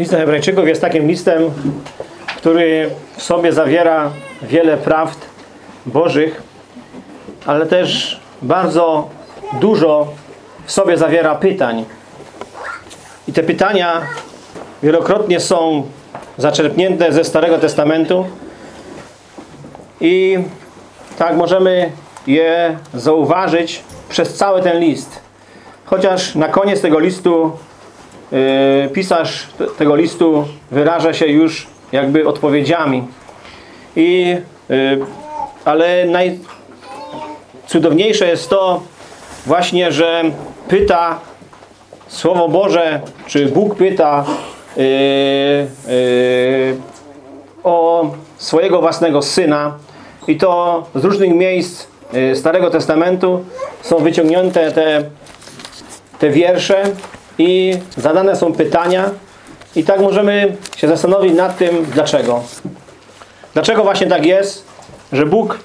List Hebrajczyków jest takim listem, który w sobie zawiera wiele prawd bożych, ale też bardzo dużo w sobie zawiera pytań. I te pytania wielokrotnie są zaczerpnięte ze Starego Testamentu i tak możemy je zauważyć przez cały ten list. Chociaż na koniec tego listu pisarz te- tego listu wyraża się już jakby odpowiedziami. I, yy, ale najcudowniejsze jest to właśnie, że pyta Słowo Boże, czy Bóg pyta yy, yy, o swojego własnego Syna i to z różnych miejsc yy, Starego Testamentu są wyciągnięte te, te wiersze i zadane są pytania i tak możemy się zastanowić nad tym, dlaczego. Dlaczego właśnie tak jest, że Bóg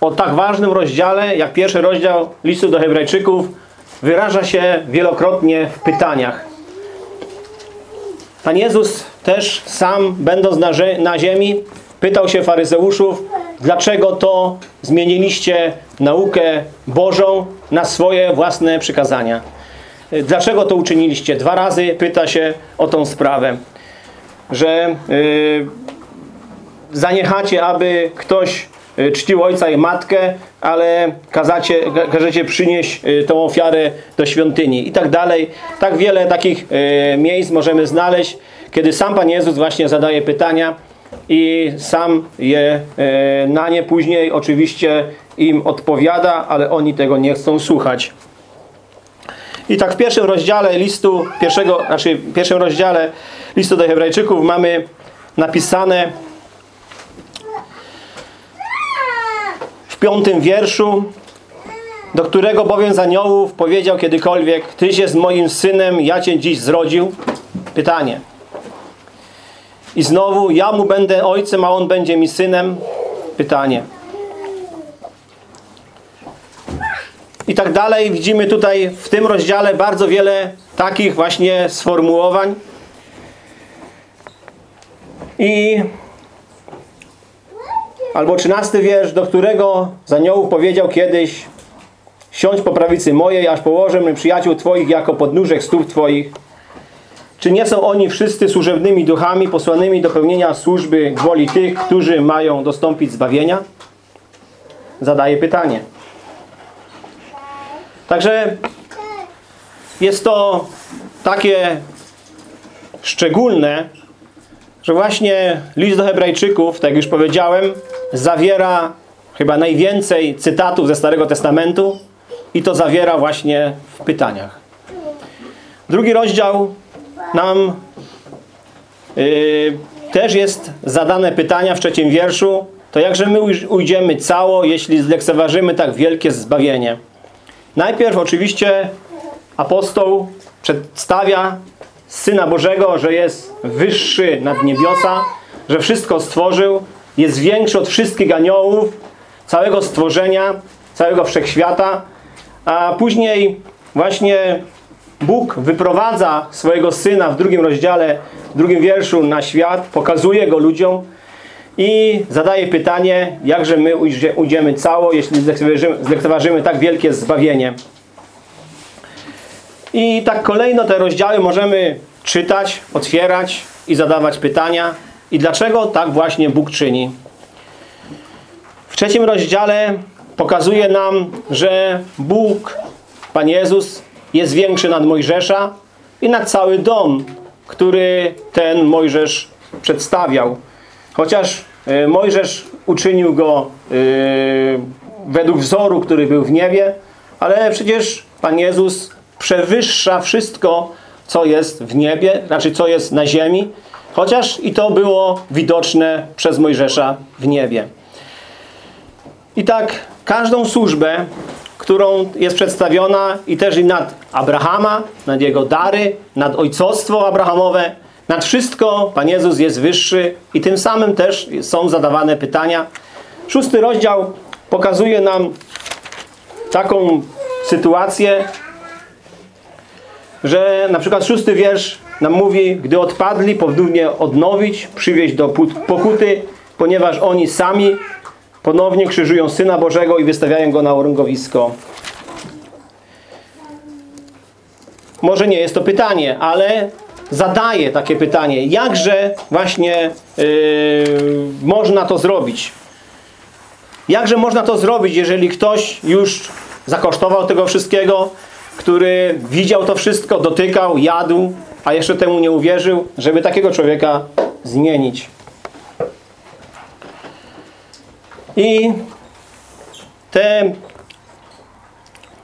o tak ważnym rozdziale, jak pierwszy rozdział listu do Hebrajczyków, wyraża się wielokrotnie w pytaniach. Pan Jezus też sam, będąc na, na ziemi, pytał się faryzeuszów, dlaczego to zmieniliście naukę Bożą na swoje własne przykazania. Dlaczego to uczyniliście? Dwa razy pyta się o tą sprawę, że yy, zaniechacie, aby ktoś y, czcił ojca i matkę, ale kazacie, ka- każecie przynieść y, tą ofiarę do świątyni i tak dalej. Tak wiele takich y, miejsc możemy znaleźć, kiedy sam Pan Jezus właśnie zadaje pytania i sam je y, na nie później oczywiście im odpowiada, ale oni tego nie chcą słuchać. I tak w pierwszym rozdziale listu, pierwszego, znaczy w pierwszym rozdziale listu do Hebrajczyków mamy napisane w piątym wierszu, do którego bowiem z aniołów powiedział kiedykolwiek, Tyś jest moim synem, ja Cię dziś zrodził. Pytanie. I znowu, ja mu będę ojcem, a on będzie mi synem. Pytanie. I tak dalej. Widzimy tutaj w tym rozdziale bardzo wiele takich właśnie sformułowań. I albo trzynasty wiersz, do którego z aniołów powiedział kiedyś siądź po prawicy mojej, aż położę mnie przyjaciół Twoich jako podnóżek stóp Twoich. Czy nie są oni wszyscy służebnymi duchami posłanymi do pełnienia służby woli tych, którzy mają dostąpić zbawienia? Zadaję pytanie. Także jest to takie szczególne, że właśnie list do Hebrajczyków, tak jak już powiedziałem, zawiera chyba najwięcej cytatów ze Starego Testamentu i to zawiera właśnie w pytaniach. Drugi rozdział nam yy, też jest zadane pytania w trzecim wierszu. To jakże my uj- ujdziemy cało, jeśli zlekceważymy tak wielkie zbawienie? Najpierw oczywiście apostoł przedstawia Syna Bożego, że jest wyższy nad niebiosa, że wszystko stworzył, jest większy od wszystkich aniołów, całego stworzenia, całego wszechświata, a później właśnie Bóg wyprowadza swojego Syna w drugim rozdziale, w drugim wierszu na świat, pokazuje Go ludziom i zadaje pytanie, jakże my ujdzie- ujdziemy cało, jeśli zlekceważymy, tak wielkie zbawienie. I tak kolejno te rozdziały możemy czytać, otwierać i zadawać pytania. I dlaczego tak właśnie Bóg czyni? W trzecim rozdziale pokazuje nam, że Bóg, Pan Jezus jest większy nad Mojżesza i nad cały dom, który ten Mojżesz przedstawiał. Chociaż Mojżesz uczynił go e, według wzoru, który był w niebie, ale przecież Pan Jezus przewyższa wszystko, co jest w niebie, znaczy co jest na ziemi, chociaż i to było widoczne przez Mojżesza w niebie. I tak każdą służbę, którą jest przedstawiona i też i nad Abrahama, nad jego dary, nad ojcostwo Abrahamowe, nad wszystko Pan Jezus jest wyższy i tym samym też są zadawane pytania. Szósty rozdział pokazuje nam taką sytuację, że na przykład szósty wiersz nam mówi, gdy odpadli, powinni odnowić, przywieźć do pokuty, ponieważ oni sami ponownie krzyżują Syna Bożego i wystawiają Go na oręgowisko. Może nie jest to pytanie, ale zadaję takie pytanie. Jakże właśnie yy, można to zrobić? Jakże można to zrobić, jeżeli ktoś już zakosztował tego wszystkiego, który widział to wszystko, dotykał, jadł, a jeszcze temu nie uwierzył, żeby takiego człowieka zmienić. I te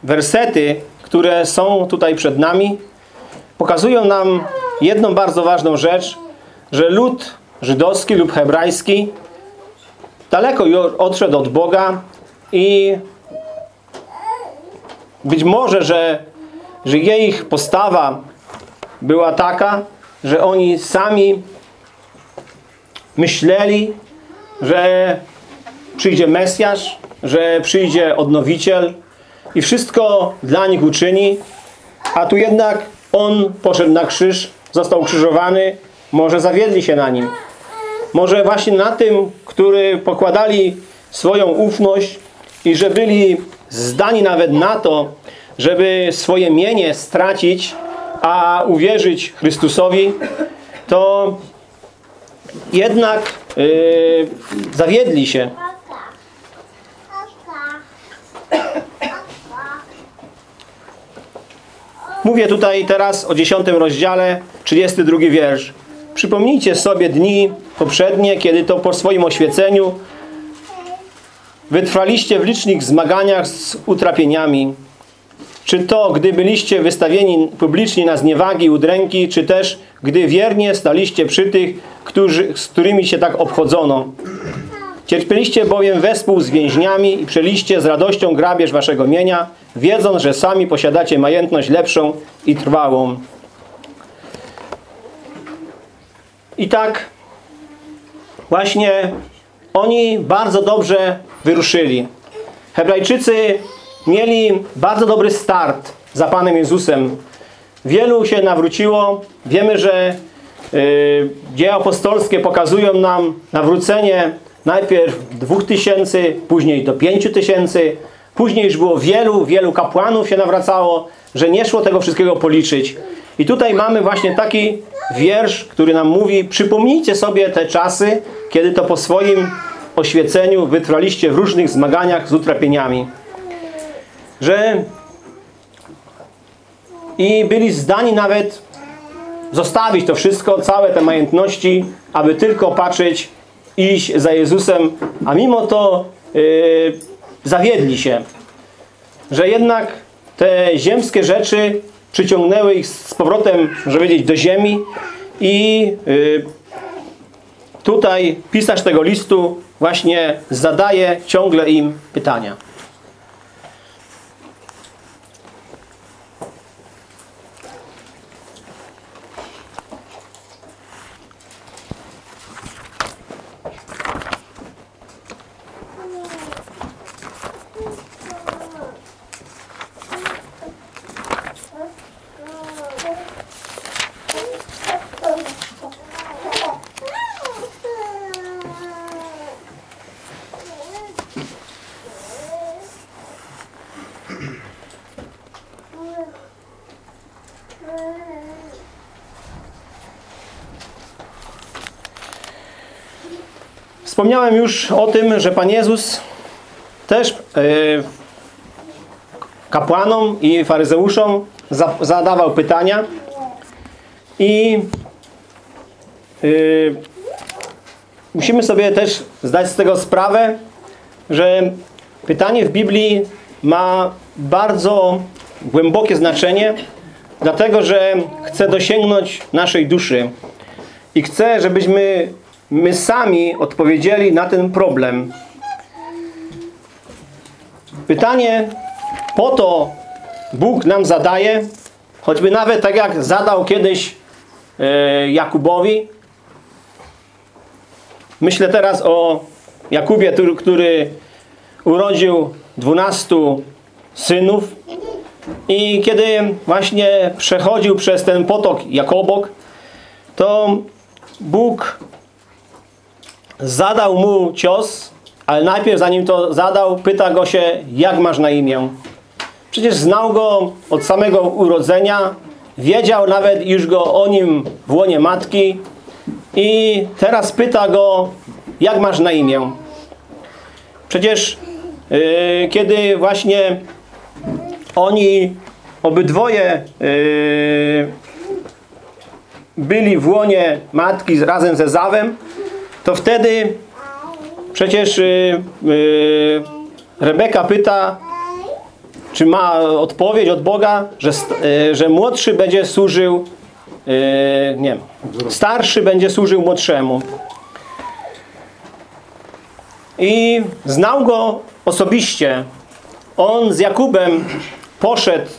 wersety, które są tutaj przed nami, pokazują nam jedną bardzo ważną rzecz, że lud żydowski lub hebrajski daleko odszedł od Boga i być może, że, że ich postawa była taka, że oni sami myśleli, że przyjdzie Mesjasz, że przyjdzie Odnowiciel i wszystko dla nich uczyni, a tu jednak On poszedł na krzyż, został ukrzyżowany, może zawiedli się na Nim. Może właśnie na tym, który pokładali swoją ufność i że byli zdani nawet na to, żeby swoje mienie stracić, a uwierzyć Chrystusowi, to jednak yy, zawiedli się. Mówię tutaj teraz o 10 rozdziale, 32 wiersz. Przypomnijcie sobie dni poprzednie, kiedy to po swoim oświeceniu wytrwaliście w licznych zmaganiach z utrapieniami. Czy to, gdy byliście wystawieni publicznie na zniewagi i udręki, czy też, gdy wiernie staliście przy tych, którzy, z którymi się tak obchodzono. Cierpieliście bowiem wespół z więźniami i przeliście z radością grabież waszego mienia, wiedząc, że sami posiadacie majętność lepszą i trwałą. I tak właśnie oni bardzo dobrze wyruszyli. Hebrajczycy mieli bardzo dobry start za Panem Jezusem. Wielu się nawróciło. Wiemy, że yy, dzieje apostolskie pokazują nam nawrócenie najpierw dwóch tysięcy, później do pięciu tysięcy. Później już było wielu, wielu kapłanów się nawracało, że nie szło tego wszystkiego policzyć. I tutaj mamy właśnie taki wiersz, który nam mówi, przypomnijcie sobie te czasy, kiedy to po swoim oświeceniu wytrwaliście w różnych zmaganiach z utrapieniami. Że i byli zdani nawet zostawić to wszystko, całe te majątności, aby tylko patrzeć, iść za Jezusem, a mimo to yy, zawiedli się, że jednak te ziemskie rzeczy przyciągnęły ich z powrotem, żeby powiedzieć, do ziemi i yy, tutaj pisarz tego listu właśnie zadaje ciągle im pytania. Wspomniałem już o tym, że Pan Jezus też yy, kapłanom i faryzeuszom za, zadawał pytania i yy, musimy sobie też zdać z tego sprawę, że pytanie w Biblii ma bardzo głębokie znaczenie, dlatego że chce dosięgnąć naszej duszy i chce, żebyśmy my sami odpowiedzieli na ten problem. Pytanie po to Bóg nam zadaje, choćby nawet tak jak zadał kiedyś e, Jakubowi. Myślę teraz o Jakubie, który, urodził dwunastu synów i kiedy właśnie przechodził przez ten potok Jakobok, to Bóg zadał mu cios, ale najpierw zanim to zadał, pyta go się, jak masz na imię. Przecież znał go od samego urodzenia, wiedział nawet już go o nim w łonie matki i teraz pyta go, jak masz na imię. Przecież yy, kiedy właśnie oni obydwoje yy, byli w łonie matki razem ze Zawem, to wtedy przecież yy, Rebeka pyta, czy ma odpowiedź od Boga, że, yy, że młodszy będzie służył, yy, nie starszy będzie służył młodszemu. I znał go osobiście. On z Jakubem poszedł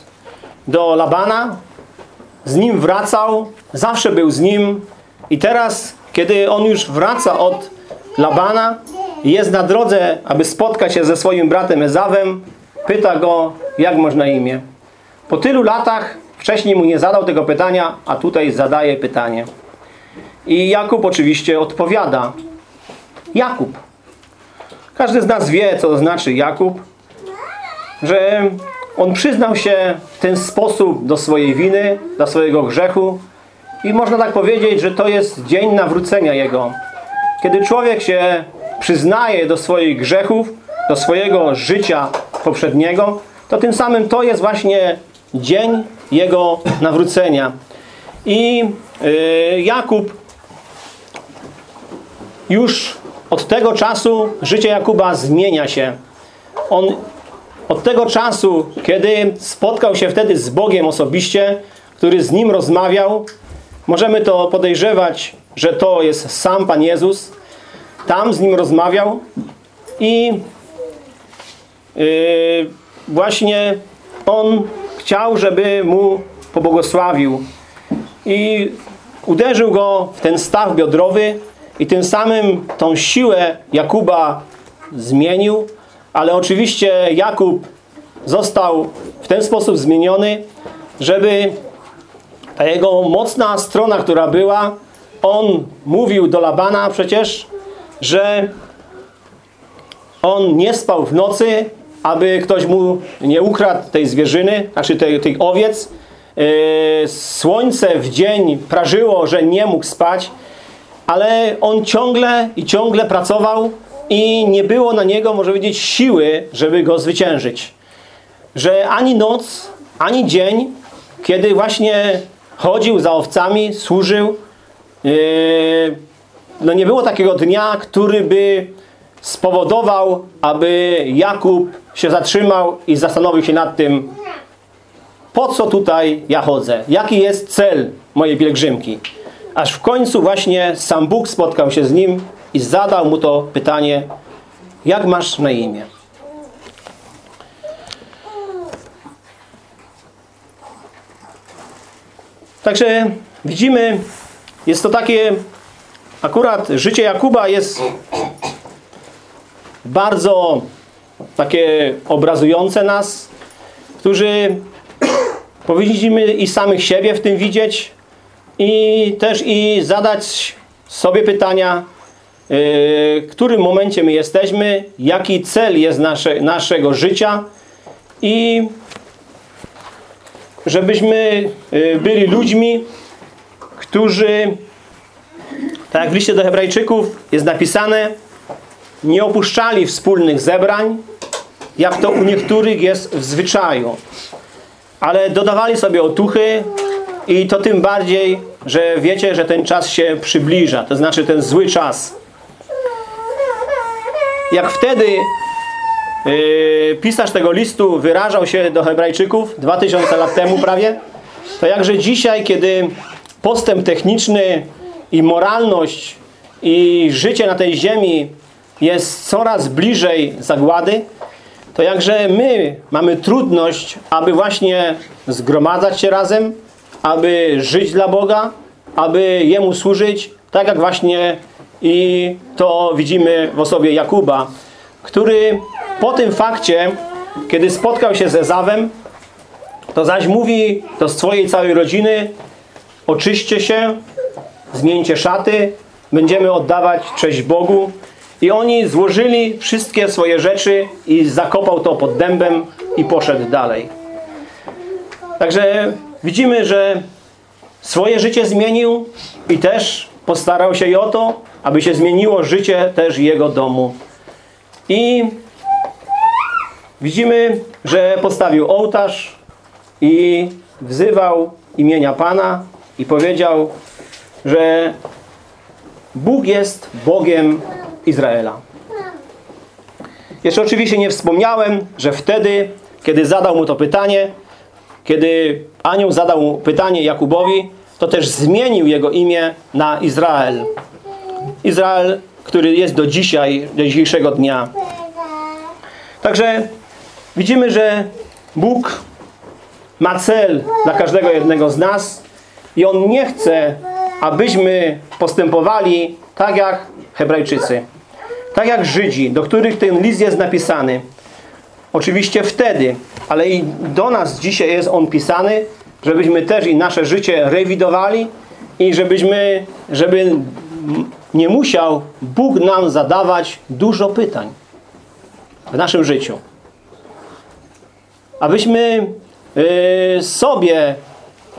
do Labana, z nim wracał, zawsze był z nim i teraz, kiedy on już wraca od Labana i jest na drodze, aby spotkać się ze swoim bratem Ezawem, pyta go, jak masz na imię. Po tylu latach wcześniej mu nie zadał tego pytania, a tutaj zadaje pytanie. I Jakub oczywiście odpowiada. Jakub. Każdy z nas wie, co to znaczy Jakub. Że on przyznał się w ten sposób do swojej winy, do swojego grzechu. I można tak powiedzieć, że to jest dzień nawrócenia jego. Kiedy człowiek się przyznaje do swoich grzechów, do swojego życia poprzedniego, to tym samym to jest właśnie dzień jego nawrócenia. I yy, Jakub już od tego czasu życie Jakuba zmienia się. On od tego czasu, kiedy spotkał się wtedy z Bogiem osobiście, który z nim rozmawiał, możemy to podejrzewać, że to jest sam Pan Jezus. Tam z nim rozmawiał i yy, właśnie on chciał, żeby mu pobłogosławił. I uderzył go w ten staw biodrowy i tym samym tą siłę Jakuba zmienił, ale oczywiście Jakub został w ten sposób zmieniony, żeby ta jego mocna strona, która była, on mówił do Labana przecież, że on nie spał w nocy, aby ktoś mu nie ukradł tej zwierzyny, znaczy tej, tych owiec. Yy, słońce w dzień prażyło, że nie mógł spać, ale on ciągle i ciągle pracował i nie było na niego, może powiedzieć, siły, żeby go zwyciężyć. Że ani noc, ani dzień, kiedy właśnie chodził za owcami, służył, yy, no nie było takiego dnia, który by spowodował, aby Jakub się zatrzymał i zastanowił się nad tym, po co tutaj ja chodzę? Jaki jest cel mojej pielgrzymki? Aż w końcu właśnie sam Bóg spotkał się z nim i zadał mu to pytanie, jak masz na imię? Także widzimy, jest to takie, akurat życie Jakuba jest bardzo takie obrazujące nas, którzy powinniśmy i samych siebie w tym widzieć i też i zadać sobie pytania, w którym momencie my jesteśmy, jaki cel jest nasze, naszego życia i żebyśmy byli ludźmi, którzy, tak jak w liście do hebrajczyków jest napisane, nie opuszczali wspólnych zebrań, jak to u niektórych jest w zwyczaju, ale dodawali sobie otuchy i to tym bardziej, że wiecie, że ten czas się przybliża, to znaczy ten zły czas. Jak wtedy pisarz tego listu wyrażał się do hebrajczyków 2000 lat temu prawie, to jakże dzisiaj, kiedy postęp techniczny i moralność i życie na tej ziemi jest coraz bliżej zagłady, to jakże my mamy trudność, aby właśnie zgromadzać się razem, aby żyć dla Boga, aby Jemu służyć, tak jak właśnie i to widzimy w osobie Jakuba, który po tym fakcie, kiedy spotkał się ze Zawem, to zaś mówi do swojej całej rodziny, oczyście się, zmieńcie szaty, będziemy oddawać cześć Bogu. I oni złożyli wszystkie swoje rzeczy i zakopał to pod dębem i poszedł dalej. Także widzimy, że swoje życie zmienił i też postarał się i o to, aby się zmieniło życie też jego domu. I widzimy, że postawił ołtarz i wzywał imienia Pana i powiedział, że Bóg jest Bogiem Izraela. Jeszcze oczywiście nie wspomniałem, że wtedy, kiedy zadał mu to pytanie, kiedy anioł zadał mu pytanie Jakubowi, to też zmienił jego imię na Izrael. Izrael, który jest do dzisiaj, do dzisiejszego dnia. Także widzimy, że Bóg ma cel dla każdego jednego z nas i On nie chce, abyśmy postępowali tak jak Hebrajczycy, tak jak Żydzi, do których ten list jest napisany. Oczywiście wtedy, ale i do nas dzisiaj jest on pisany, żebyśmy też i nasze życie rewidowali i żebyśmy, żeby nie musiał Bóg nam zadawać dużo pytań w naszym życiu. Abyśmy yy, sobie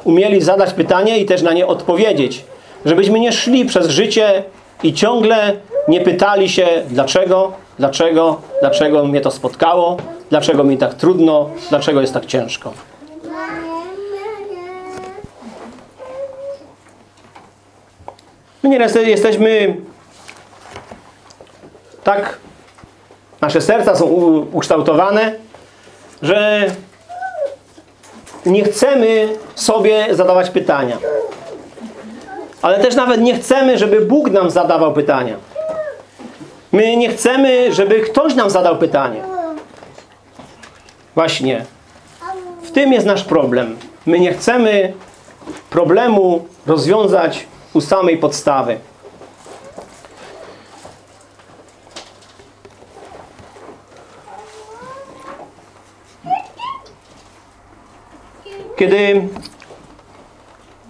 umieli zadać pytanie i też na nie odpowiedzieć. Żebyśmy nie szli przez życie i ciągle nie pytali się dlaczego, dlaczego, dlaczego mnie to spotkało, dlaczego mi tak trudno, dlaczego jest tak ciężko. My nieraz jesteśmy tak, nasze serca są ukształtowane, że nie chcemy sobie zadawać pytania. Ale też nawet nie chcemy, żeby Bóg nam zadawał pytania. My nie chcemy, żeby ktoś nam zadał pytanie. Właśnie. W tym jest nasz problem. My nie chcemy problemu rozwiązać u samej podstawy. Kiedy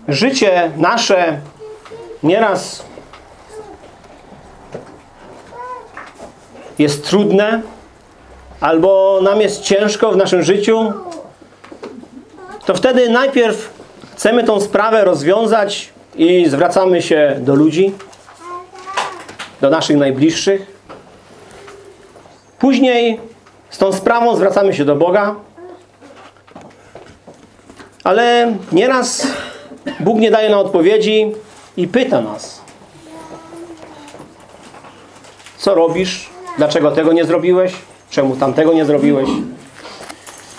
życie nasze nieraz jest trudne, albo nam jest ciężko w naszym życiu, to wtedy najpierw chcemy tą sprawę rozwiązać i zwracamy się do ludzi, do naszych najbliższych. Później z tą sprawą zwracamy się do Boga, ale nieraz Bóg nie daje nam odpowiedzi i pyta nas. Co robisz? Dlaczego tego nie zrobiłeś? Czemu tamtego nie zrobiłeś?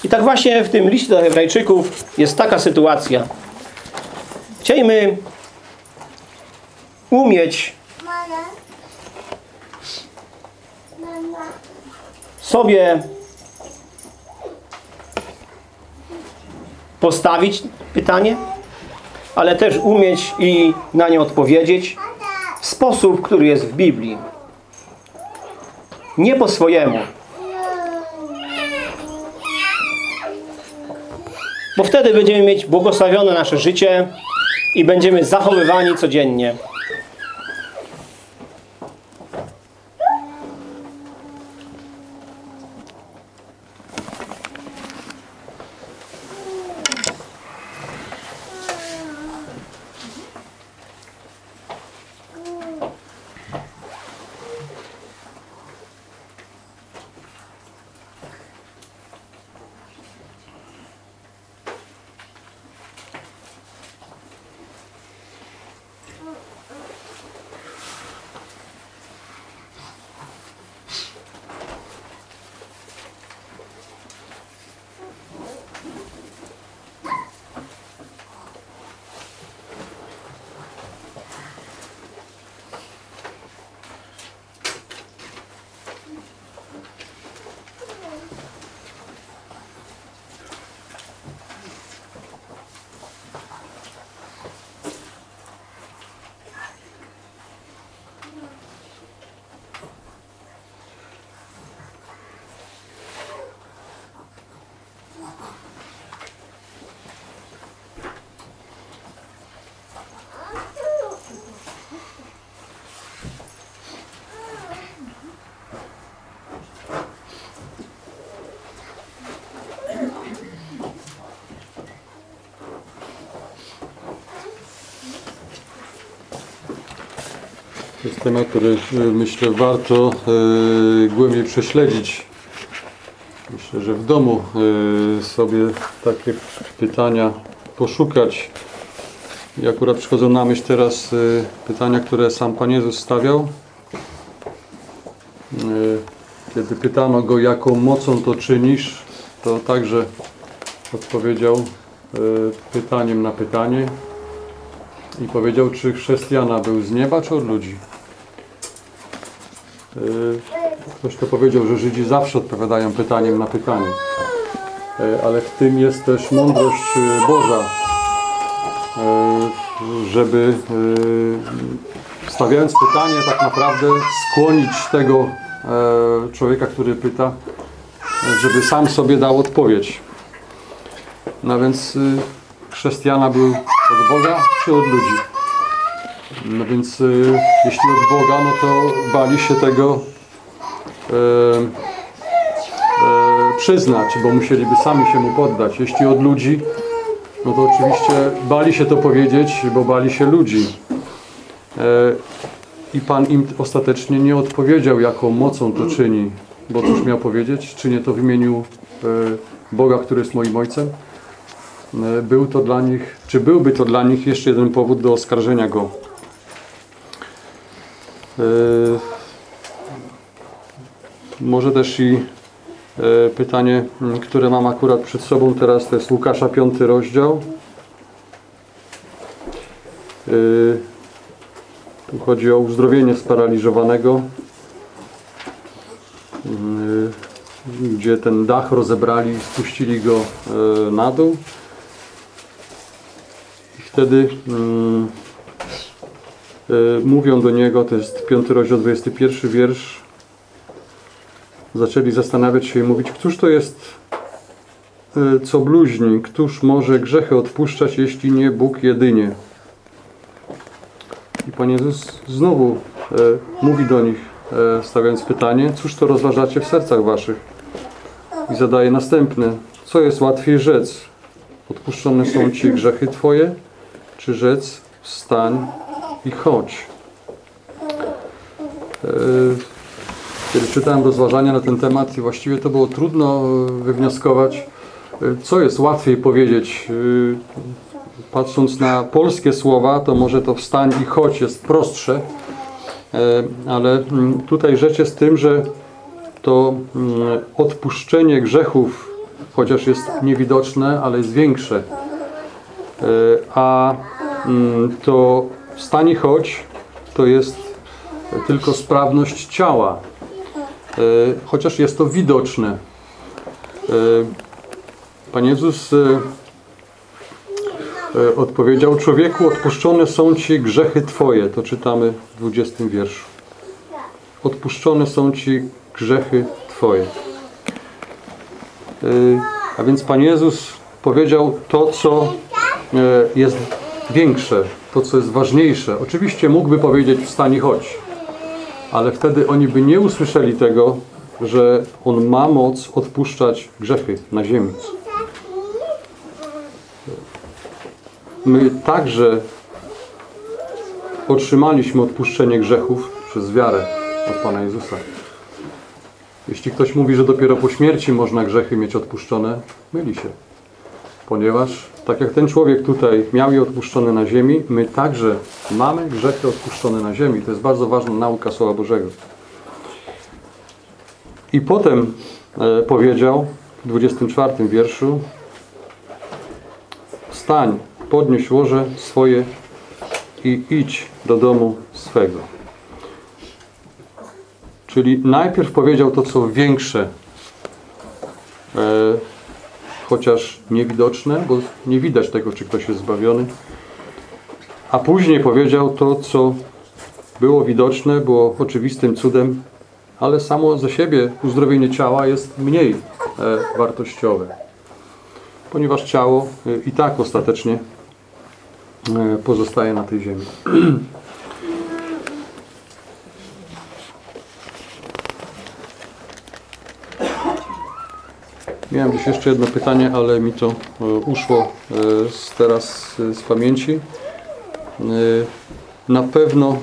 I tak właśnie w tym liście do Hebrajczyków jest taka sytuacja. Chcielibyśmy umieć sobie postawić pytanie, ale też umieć i na nie odpowiedzieć w sposób, który jest w Biblii. Nie po swojemu. Bo wtedy będziemy mieć błogosławione nasze życie i będziemy zachowywani codziennie. Temat, który e, myślę warto e, głębiej prześledzić. Myślę, że w domu e, sobie takie pytania poszukać. I akurat przychodzą na myśl teraz pytania, które sam Pan Jezus stawiał. Kiedy pytano Go, jaką mocą to czynisz, to także odpowiedział pytaniem na pytanie i powiedział, czy chrześcijana był z nieba, czy od ludzi. Ktoś to powiedział, że Żydzi zawsze odpowiadają pytaniem na pytanie. Yy, Ale w tym jest też mądrość yy, Boża, Yy, żeby stawiając pytanie tak naprawdę skłonić tego człowieka, który pyta, żeby sam sobie dał odpowiedź. No więc chrześcijana był od Boga czy od ludzi? No więc y, jeśli od Boga, no to bali się tego e, e, przyznać, bo musieliby sami się mu poddać. Jeśli od ludzi, no to oczywiście bali się to powiedzieć, bo bali się ludzi. E, I Pan im ostatecznie nie odpowiedział, jaką mocą to czyni. Bo cóż miał powiedzieć? Czynię to w imieniu Boga, który jest moim Ojcem? Był to dla nich, czy byłby to dla nich jeszcze jeden powód do oskarżenia Go. E, Może też i e, pytanie, które mam akurat przed sobą teraz, to jest Łukasza 5 rozdział. E, Tu chodzi o uzdrowienie sparaliżowanego, gdzie ten dach rozebrali i spuścili go na dół. I wtedy mówią do niego, to jest 5 rozdział, 21 wiersz, zaczęli zastanawiać się i mówić, któż to jest, e, co bluźni, któż może grzechy odpuszczać, jeśli nie Bóg jedynie. I Pan Jezus znowu e, mówi do nich, e, stawiając pytanie, cóż to rozważacie w sercach waszych? I zadaje następne, co jest łatwiej rzec? Odpuszczone są Ci grzechy Twoje, czy rzec wstań i chodź. E, Kiedy czytałem rozważania na ten temat i właściwie to było trudno e, wywnioskować, e, co jest łatwiej powiedzieć. Patrząc na polskie słowa, to może to wstań i chodź jest prostsze, ale mm, tutaj rzecz jest tym, że to mm, odpuszczenie grzechów, chociaż jest niewidoczne, ale jest większe. A mm, to wstań i chodź to jest tylko sprawność ciała, E, chociaż jest to widoczne. E, Pan Jezus e, odpowiedział, człowieku odpuszczone są Ci grzechy Twoje. To czytamy w 20 wierszu. Odpuszczone są Ci grzechy Twoje. A więc Pan Jezus powiedział to, co jest większe, to, co jest ważniejsze. Oczywiście mógłby powiedzieć wstań chodź, ale wtedy oni by nie usłyszeli tego, że On ma moc odpuszczać grzechy na ziemi. My także otrzymaliśmy odpuszczenie grzechów przez wiarę od Pana Jezusa. Jeśli ktoś mówi, że dopiero po śmierci można grzechy mieć odpuszczone, myli się. Ponieważ tak jak ten człowiek tutaj miał je odpuszczone na ziemi, my także mamy grzechy odpuszczone na ziemi. To jest bardzo ważna nauka Słowa Bożego. I potem e, powiedział w 24 wierszu Wstań, podnieś łoże swoje i idź do domu swego. Czyli najpierw powiedział to, co większe, e, chociaż niewidoczne, bo nie widać tego, czy ktoś jest zbawiony. A później powiedział to, co było widoczne, było oczywistym cudem, ale samo ze siebie uzdrowienie ciała jest mniej e, wartościowe. Ponieważ ciało e, i tak ostatecznie e, pozostaje na tej ziemi. Miałem gdzieś jeszcze jedno pytanie, ale mi to e, uszło e, teraz e, z pamięci. Na pewno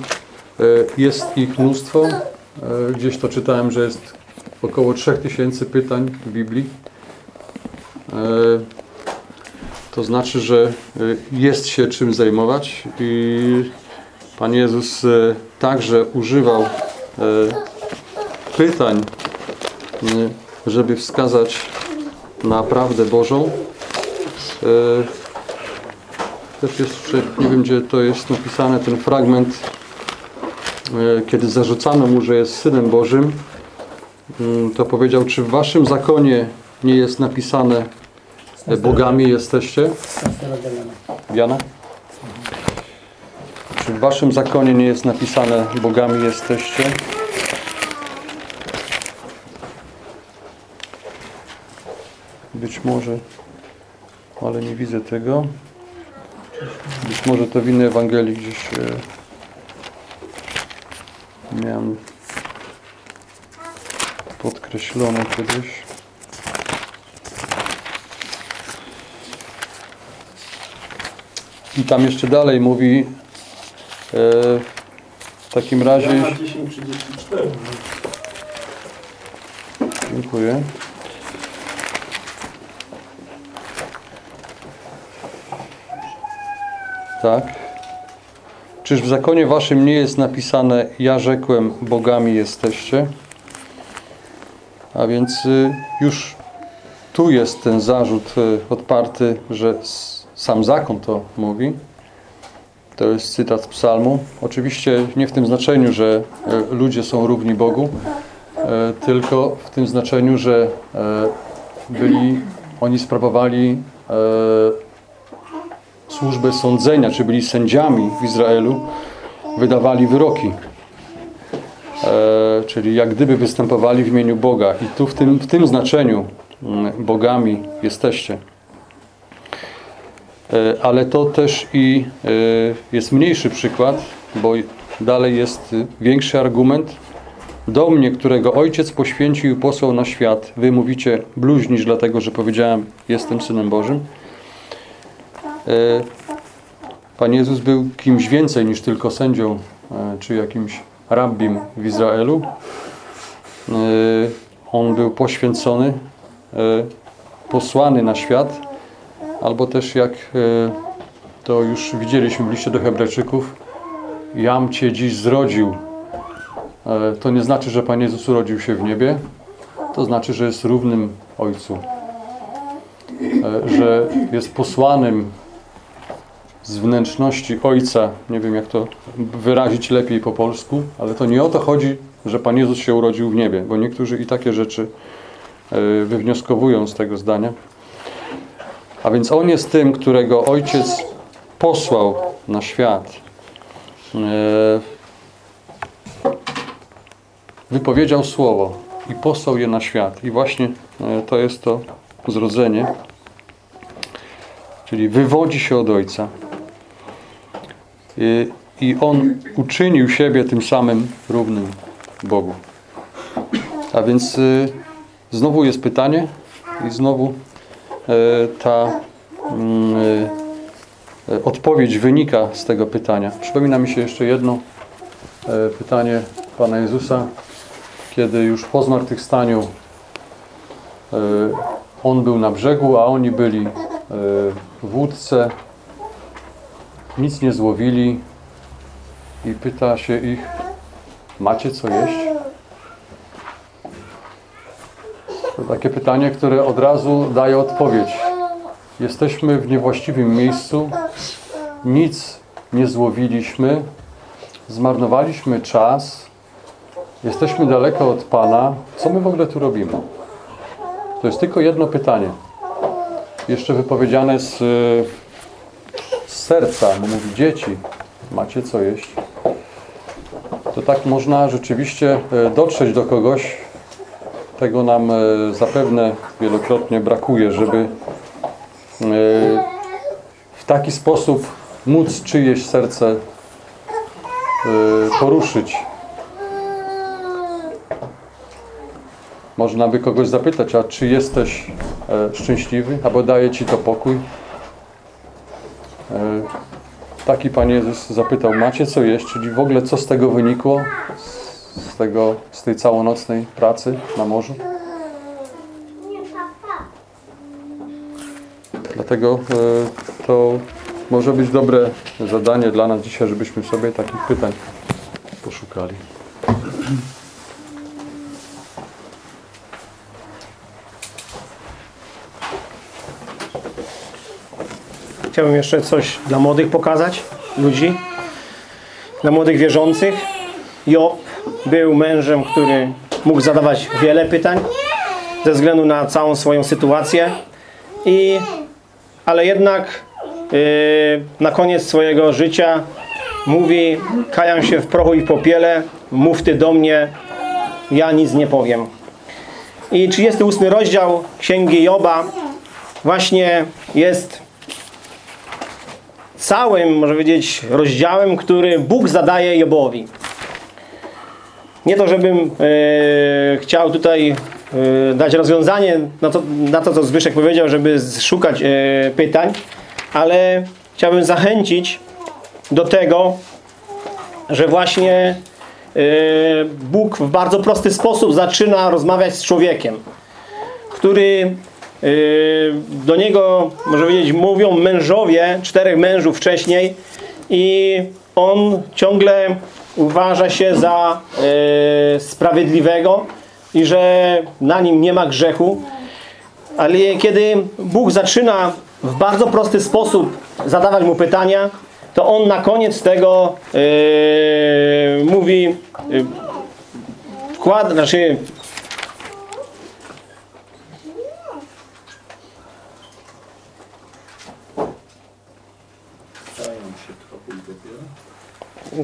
Jest ich mnóstwo. Gdzieś to czytałem, że jest około 3000 pytań w Biblii. To znaczy, że jest się czym zajmować i Pan Jezus także używał pytań, żeby wskazać na prawdę Bożą. E, Też jeszcze, nie wiem gdzie to jest napisane, ten fragment, e, kiedy zarzucano mu, że jest Synem Bożym, mm, to powiedział, czy w waszym zakonie nie jest napisane e, bogami jesteście? Jana? Czy w waszym zakonie nie jest napisane bogami jesteście? Być może, ale nie widzę tego. Być może to w innej Ewangelii gdzieś e, miałem podkreślone kiedyś. I tam jeszcze dalej mówi e, w takim razie. Jana 10.34. Dziękuję. Tak. Czyż w zakonie waszym nie jest napisane ja rzekłem bogami jesteście? A więc y, już tu jest ten zarzut y, odparty, że sam zakon to mówi. To jest cytat z psalmu. Oczywiście nie w tym znaczeniu, że y, ludzie są równi Bogu, tylko w tym znaczeniu, że byli, oni sprawowali służbę sądzenia, czy byli sędziami w Izraelu, wydawali wyroki. E, czyli jak gdyby występowali w imieniu Boga. I tu w tym, w tym znaczeniu mm, bogami jesteście. E, Ale to też i e, jest mniejszy przykład, bo dalej jest większy argument. Do mnie, którego Ojciec poświęcił i posłał na świat, wy mówicie bluźnisz, dlatego że powiedziałem, jestem Synem Bożym. E, Pan Jezus był kimś więcej niż tylko sędzią, e, czy jakimś rabbim w Izraelu. E, On był poświęcony, posłany na świat, albo też jak to już widzieliśmy w liście do Hebrajczyków, jam Cię dziś zrodził. To nie znaczy, że Pan Jezus urodził się w niebie, to znaczy, że jest równym Ojcu. Że jest posłanym z wnętrzności Ojca. Nie wiem, jak to wyrazić lepiej po polsku, ale to nie o to chodzi, że Pan Jezus się urodził w niebie, bo niektórzy i takie rzeczy e, wywnioskowują z tego zdania. A więc On jest tym, którego Ojciec posłał na świat. E, wypowiedział słowo i posłał je na świat. I właśnie e, to jest to zrodzenie, czyli wywodzi się od Ojca. I, I On uczynił siebie tym samym równym Bogu. A więc y, znowu jest pytanie i znowu e, ta mm, odpowiedź wynika z tego pytania. Przypomina mi się jeszcze jedno pytanie Pana Jezusa, kiedy już po zmartwychwstaniu On był na brzegu, a oni byli w łódce, nic nie złowili i pyta się ich, macie co jeść? To takie pytanie, które od razu daje odpowiedź. Jesteśmy w niewłaściwym miejscu, nic nie złowiliśmy, zmarnowaliśmy czas, jesteśmy daleko od Pana. Co my w ogóle tu robimy? To jest tylko jedno pytanie. Jeszcze wypowiedziane z, z serca, bo mówi dzieci, macie co jeść? To tak można rzeczywiście e, dotrzeć do kogoś. Tego nam e, zapewne wielokrotnie brakuje, żeby e, w taki sposób móc czyjeś serce poruszyć. Można by kogoś zapytać, a czy jesteś szczęśliwy, albo daje ci to pokój? E, taki Pan Jezus zapytał, macie co jeść? Czyli w ogóle co z tego wynikło? Z, tego, z tej całonocnej pracy na morzu? Dlatego e, to może być dobre zadanie dla nas dzisiaj, żebyśmy sobie takich pytań poszukali. Chciałbym jeszcze coś dla młodych pokazać, ludzi, dla młodych wierzących. Job był mężem, który mógł zadawać wiele pytań ze względu na całą swoją sytuację, i, ale jednak yy, na koniec swojego życia mówi, kajam się w prochu i w popiele, mów Ty do mnie, ja nic nie powiem. I 38 rozdział Księgi Joba właśnie jest całym, może powiedzieć, rozdziałem, który Bóg zadaje Jobowi. Nie to, żebym e, chciał tutaj e, dać rozwiązanie na to, na to, co Zbyszek powiedział, żeby szukać e, pytań, ale chciałbym zachęcić do tego, że właśnie e, Bóg w bardzo prosty sposób zaczyna rozmawiać z człowiekiem, który do niego, może powiedzieć, mówią mężowie, czterech mężów wcześniej i on ciągle uważa się za yy, sprawiedliwego i że na nim nie ma grzechu. Ale kiedy Bóg zaczyna w bardzo prosty sposób zadawać mu pytania, to on na koniec tego yy, mówi, yy, wkłada, znaczy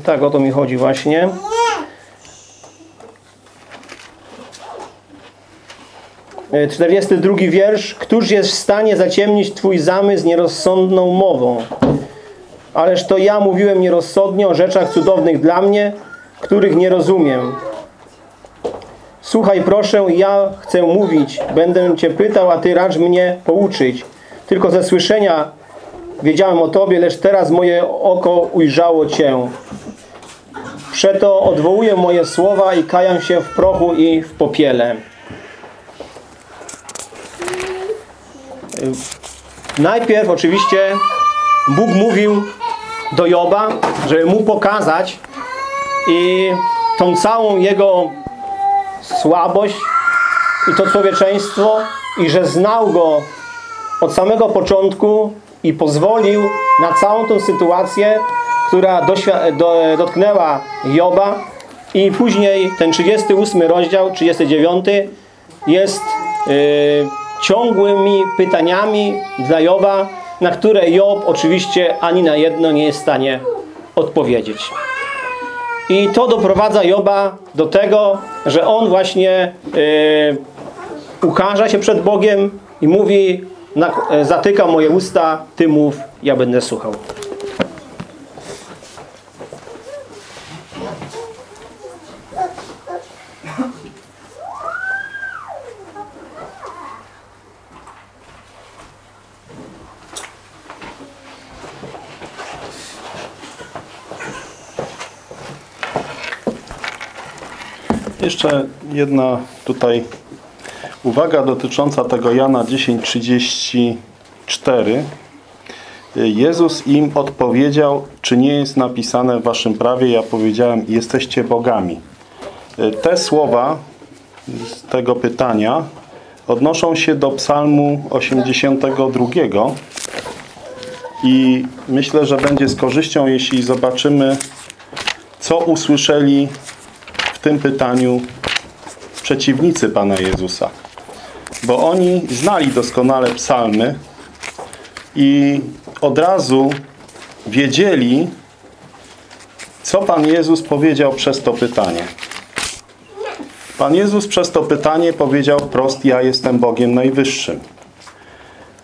Tak, o to mi chodzi właśnie. E, 42 wiersz. Któż jest w stanie zaciemnić Twój zamysł nierozsądną mową? Ależ to ja mówiłem nierozsądnie o rzeczach cudownych dla mnie, których nie rozumiem. Słuchaj proszę, ja chcę mówić. Będę Cię pytał, a Ty racz mnie pouczyć. Tylko ze słyszenia wiedziałem o Tobie, lecz teraz moje oko ujrzało Cię. Przeto odwołuję moje słowa i kajam się w prochu i w popiele. Najpierw oczywiście Bóg mówił do Joba, żeby mu pokazać i tą całą jego słabość i to człowieczeństwo i że znał go od samego początku i pozwolił na całą tą sytuację, która do, dotknęła Joba i później ten 38 rozdział, 39 jest yy, ciągłymi pytaniami dla Joba, na które Job oczywiście ani na jedno nie jest w stanie odpowiedzieć. I to doprowadza Joba do tego, że on właśnie yy, ukarza się przed Bogiem i mówi, zatyka moje usta, Ty mów, ja będę słuchał. Jeszcze jedna tutaj uwaga dotycząca tego Jana 10:34. Jezus im odpowiedział, czy nie jest napisane w waszym prawie, ja powiedziałem, jesteście bogami. Te słowa z tego pytania odnoszą się do psalmu 82 i myślę, że będzie z korzyścią, jeśli zobaczymy, co usłyszeli tym pytaniu przeciwnicy Pana Jezusa. Bo oni znali doskonale psalmy i od razu wiedzieli, co Pan Jezus powiedział przez to pytanie. Pan Jezus przez to pytanie powiedział wprost, ja jestem Bogiem Najwyższym.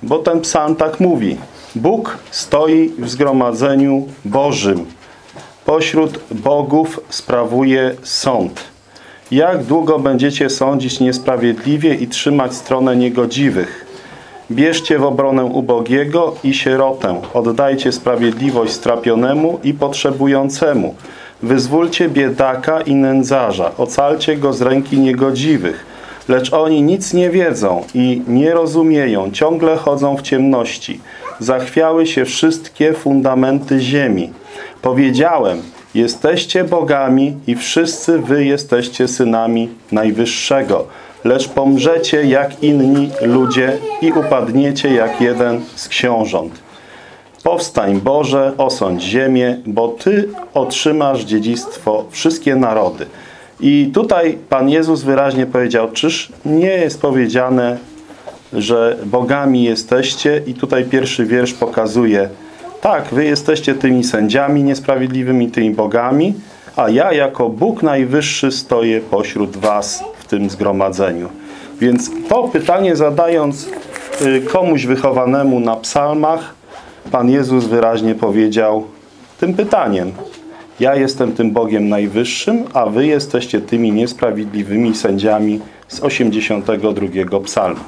Bo ten psalm tak mówi. Bóg stoi w zgromadzeniu Bożym. Pośród bogów sprawuje sąd. Jak długo będziecie sądzić niesprawiedliwie i trzymać stronę niegodziwych? Bierzcie w obronę ubogiego i sierotę. Oddajcie sprawiedliwość strapionemu i potrzebującemu. Wyzwólcie biedaka i nędzarza. Ocalcie go z ręki niegodziwych. Lecz oni nic nie wiedzą i nie rozumieją. Ciągle chodzą w ciemności. Zachwiały się wszystkie fundamenty ziemi. Powiedziałem, jesteście bogami i wszyscy wy jesteście synami Najwyższego. Lecz pomrzecie jak inni ludzie i upadniecie jak jeden z książąt. Powstań Boże, osądź ziemię, bo Ty otrzymasz dziedzictwo wszystkie narody. I tutaj Pan Jezus wyraźnie powiedział, czyż nie jest powiedziane, że bogami jesteście i tutaj pierwszy wiersz pokazuje, tak, wy jesteście tymi sędziami niesprawiedliwymi, tymi bogami, a ja jako Bóg Najwyższy stoję pośród was w tym zgromadzeniu. Więc to pytanie zadając y, komuś wychowanemu na psalmach, Pan Jezus wyraźnie powiedział tym pytaniem. Ja jestem tym Bogiem Najwyższym, a wy jesteście tymi niesprawiedliwymi sędziami z 82 psalmu.